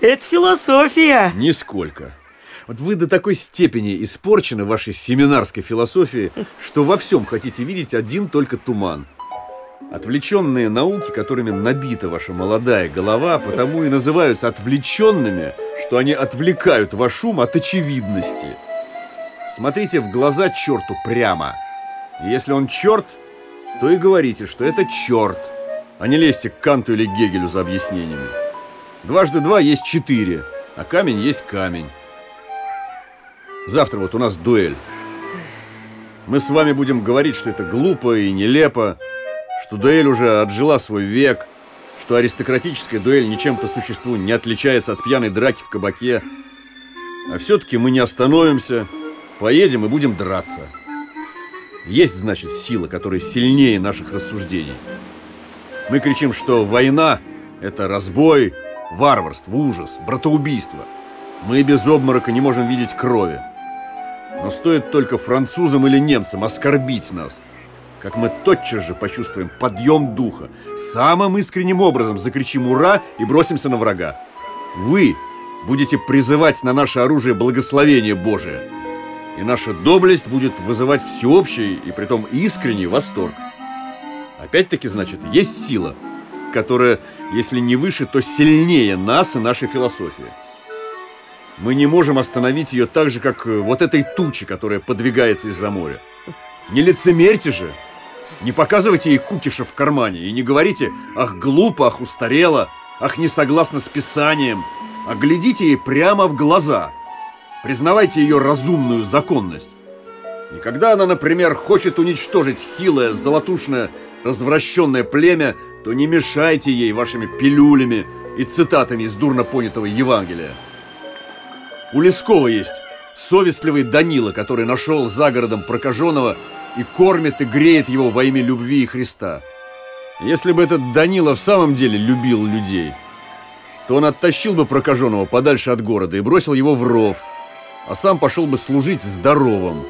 Это философия. Нисколько. Вот вы до такой степени испорчены вашей семинарской философией, что во всем хотите видеть один только туман. Отвлеченные науки, которыми набита ваша молодая голова, потому и называются отвлеченными, что они отвлекают ваш ум от очевидности. Смотрите в глаза черту прямо. Если он черт, то и говорите, что это черт, а не лезьте к Канту или Гегелю за объяснениями. Дважды два есть четыре, а камень есть камень. Завтра вот у нас дуэль. Мы с вами будем говорить, что это глупо и нелепо, что дуэль уже отжила свой век, что аристократическая дуэль ничем по существу не отличается от пьяной драки в кабаке. А все-таки мы не остановимся, поедем и будем драться. Есть, значит, сила, которая сильнее наших рассуждений. Мы кричим, что война – это разбой, варварство, ужас, братоубийство. Мы без обморока не можем видеть крови. Но стоит только французам или немцам оскорбить нас, как мы тотчас же почувствуем подъем духа, самым искренним образом закричим «Ура!» и бросимся на врага. Вы будете призывать на наше оружие благословение Божие, и наша доблесть будет вызывать всеобщий и притом искренний восторг. Опять-таки, значит, есть сила, которая, если не выше, то сильнее нас и нашей философии. Мы не можем остановить ее так же, как э, вот этой тучи, которая подвигается из-за моря. Не лицемерьте же! Не показывайте ей кукиша в кармане и не говорите «Ах, глупо, ах, устарело, ах, не согласно с Писанием», а глядите ей прямо в глаза. Признавайте ее разумную законность. И когда она, например, хочет уничтожить хилое, золотушное, развращенное племя, то не мешайте ей вашими пилюлями и цитатами из дурно понятого Евангелия. У Лескова есть совестливый Данила, который нашел за городом прокаженного и кормит и греет его во имя любви и Христа. Если бы этот Данила в самом деле любил людей, то он оттащил бы прокаженного подальше от города и бросил его в ров, а сам пошел бы служить здоровым.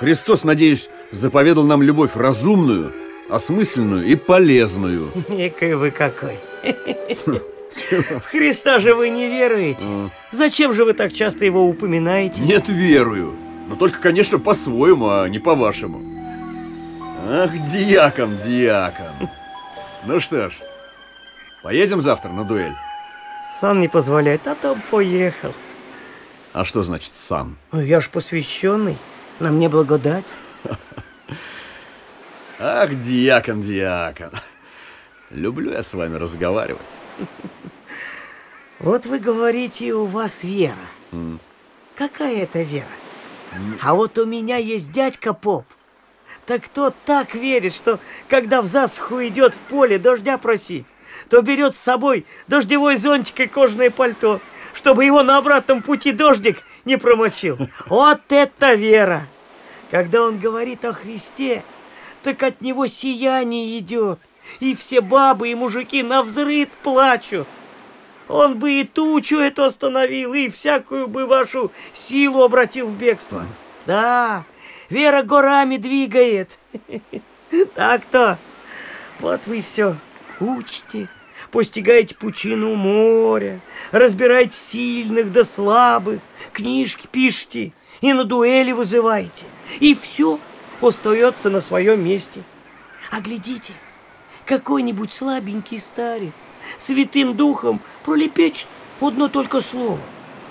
Христос, надеюсь, заповедал нам любовь разумную, осмысленную и полезную. Некой вы какой. В Христа же вы не веруете. А. Зачем же вы так часто его упоминаете? Нет, верую. Но только, конечно, по-своему, а не по-вашему. Ах, диакон, диакон. Ну что ж, поедем завтра на дуэль? Сан не позволяет, а то поехал. А что значит сан? Ну, я ж посвященный. На мне благодать. Ах, диакон, диакон. Люблю я с вами разговаривать. Вот вы говорите, у вас вера. Какая это вера? А вот у меня есть дядька поп. Так тот так верит, что когда в засуху идет в поле дождя просить, то берет с собой дождевой зонтик и кожаное пальто, чтобы его на обратном пути дождик не промочил. Вот это вера! Когда он говорит о Христе, так от него сияние идет и все бабы и мужики на взрыд плачут. Он бы и тучу эту остановил, и всякую бы вашу силу обратил в бегство. Да, вера горами двигает. Так-то. Вот вы все учите, постигаете пучину моря, разбираете сильных да слабых, книжки пишете и на дуэли вызываете. И все остается на своем месте. А глядите, какой-нибудь слабенький старец святым духом пролепечет одно только слово.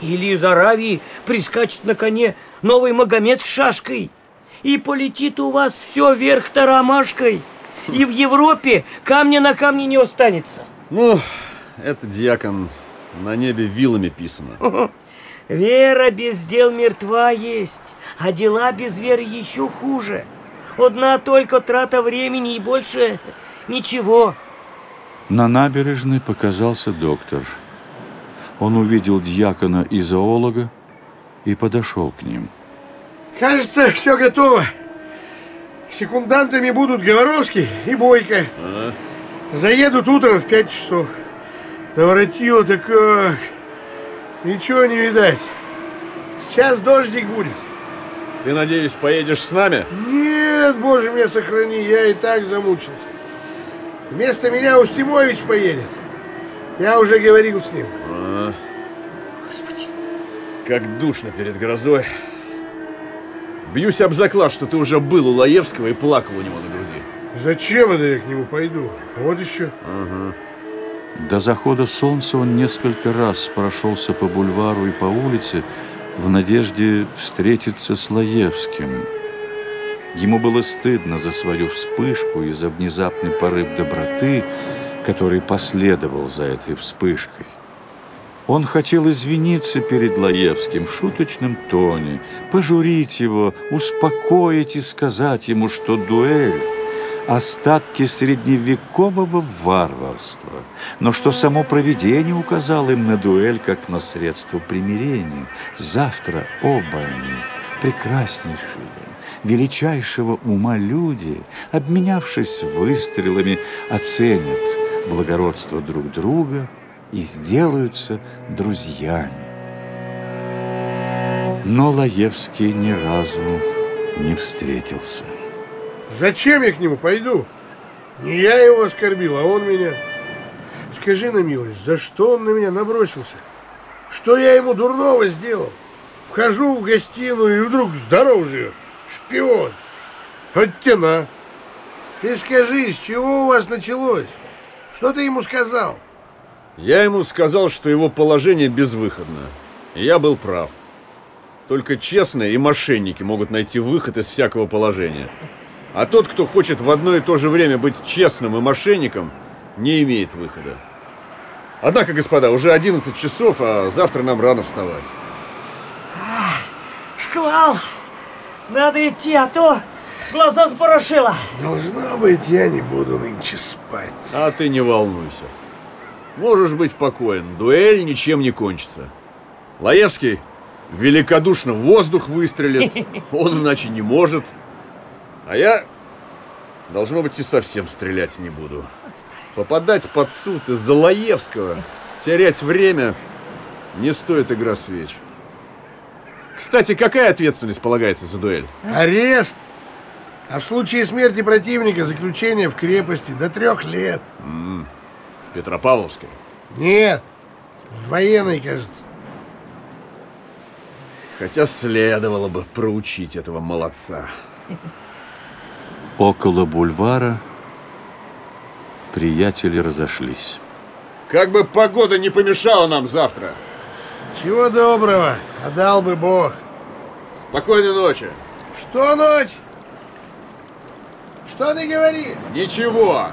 Или из Аравии прискачет на коне новый Магомед с шашкой, и полетит у вас все вверх тарамашкой, и в Европе камня на камне не останется. Ну, это, диакон, на небе вилами писано. Вера без дел мертва есть, а дела без веры еще хуже. Одна только трата времени и больше Ничего. На набережной показался доктор. Он увидел дьякона и зоолога и подошел к ним. Кажется, все готово. Секундантами будут Говоровский и Бойко. А? Заедут утром в пять часов. Наворотило-то как. Ничего не видать. Сейчас дождик будет. Ты, надеюсь, поедешь с нами? Нет, боже меня сохрани, я и так замучился. Вместо меня Устимович поедет. Я уже говорил с ним. А, как душно перед грозой. Бьюсь об заклад, что ты уже был у Лаевского и плакал у него на груди. Зачем это я к нему пойду? Вот еще. Угу. До захода солнца он несколько раз прошелся по бульвару и по улице в надежде встретиться с Лаевским. Ему было стыдно за свою вспышку и за внезапный порыв доброты, который последовал за этой вспышкой. Он хотел извиниться перед Лаевским в шуточном тоне, пожурить его, успокоить и сказать ему, что дуэль – остатки средневекового варварства, но что само провидение указало им на дуэль как на средство примирения. Завтра оба они прекраснейшие, величайшего ума люди, обменявшись выстрелами, оценят благородство друг друга – и сделаются друзьями. Но Лаевский ни разу не встретился. Зачем я к нему пойду? Не я его оскорбил, а он меня. Скажи на милость, за что он на меня набросился? Что я ему дурного сделал? Вхожу в гостиную и вдруг здоров живешь. Шпион. Хоть тена. Ты скажи, с чего у вас началось? Что ты ему сказал? Я ему сказал, что его положение безвыходно. И я был прав. Только честные и мошенники могут найти выход из всякого положения. А тот, кто хочет в одно и то же время быть честным и мошенником, не имеет выхода. Однако, господа, уже 11 часов, а завтра нам рано вставать. Шквал! Надо идти, а то глаза спорошило. Должно быть, я не буду нынче спать. А ты не волнуйся. Можешь быть спокоен, дуэль ничем не кончится. Лаевский великодушно в воздух выстрелит, он иначе не может. А я, должно быть, и совсем стрелять не буду. Попадать под суд из-за Лаевского, терять время, не стоит игра свеч. Кстати, какая ответственность полагается за дуэль? Арест! А в случае смерти противника заключение в крепости до трех лет. М -м. В Петропавловской? Нет, в военной, кажется. Хотя следовало бы проучить этого молодца. Около бульвара приятели разошлись. Как бы погода не помешала нам завтра. Чего доброго, отдал бы Бог. Спокойной ночи. Что ночь? Что ты говоришь? Ничего.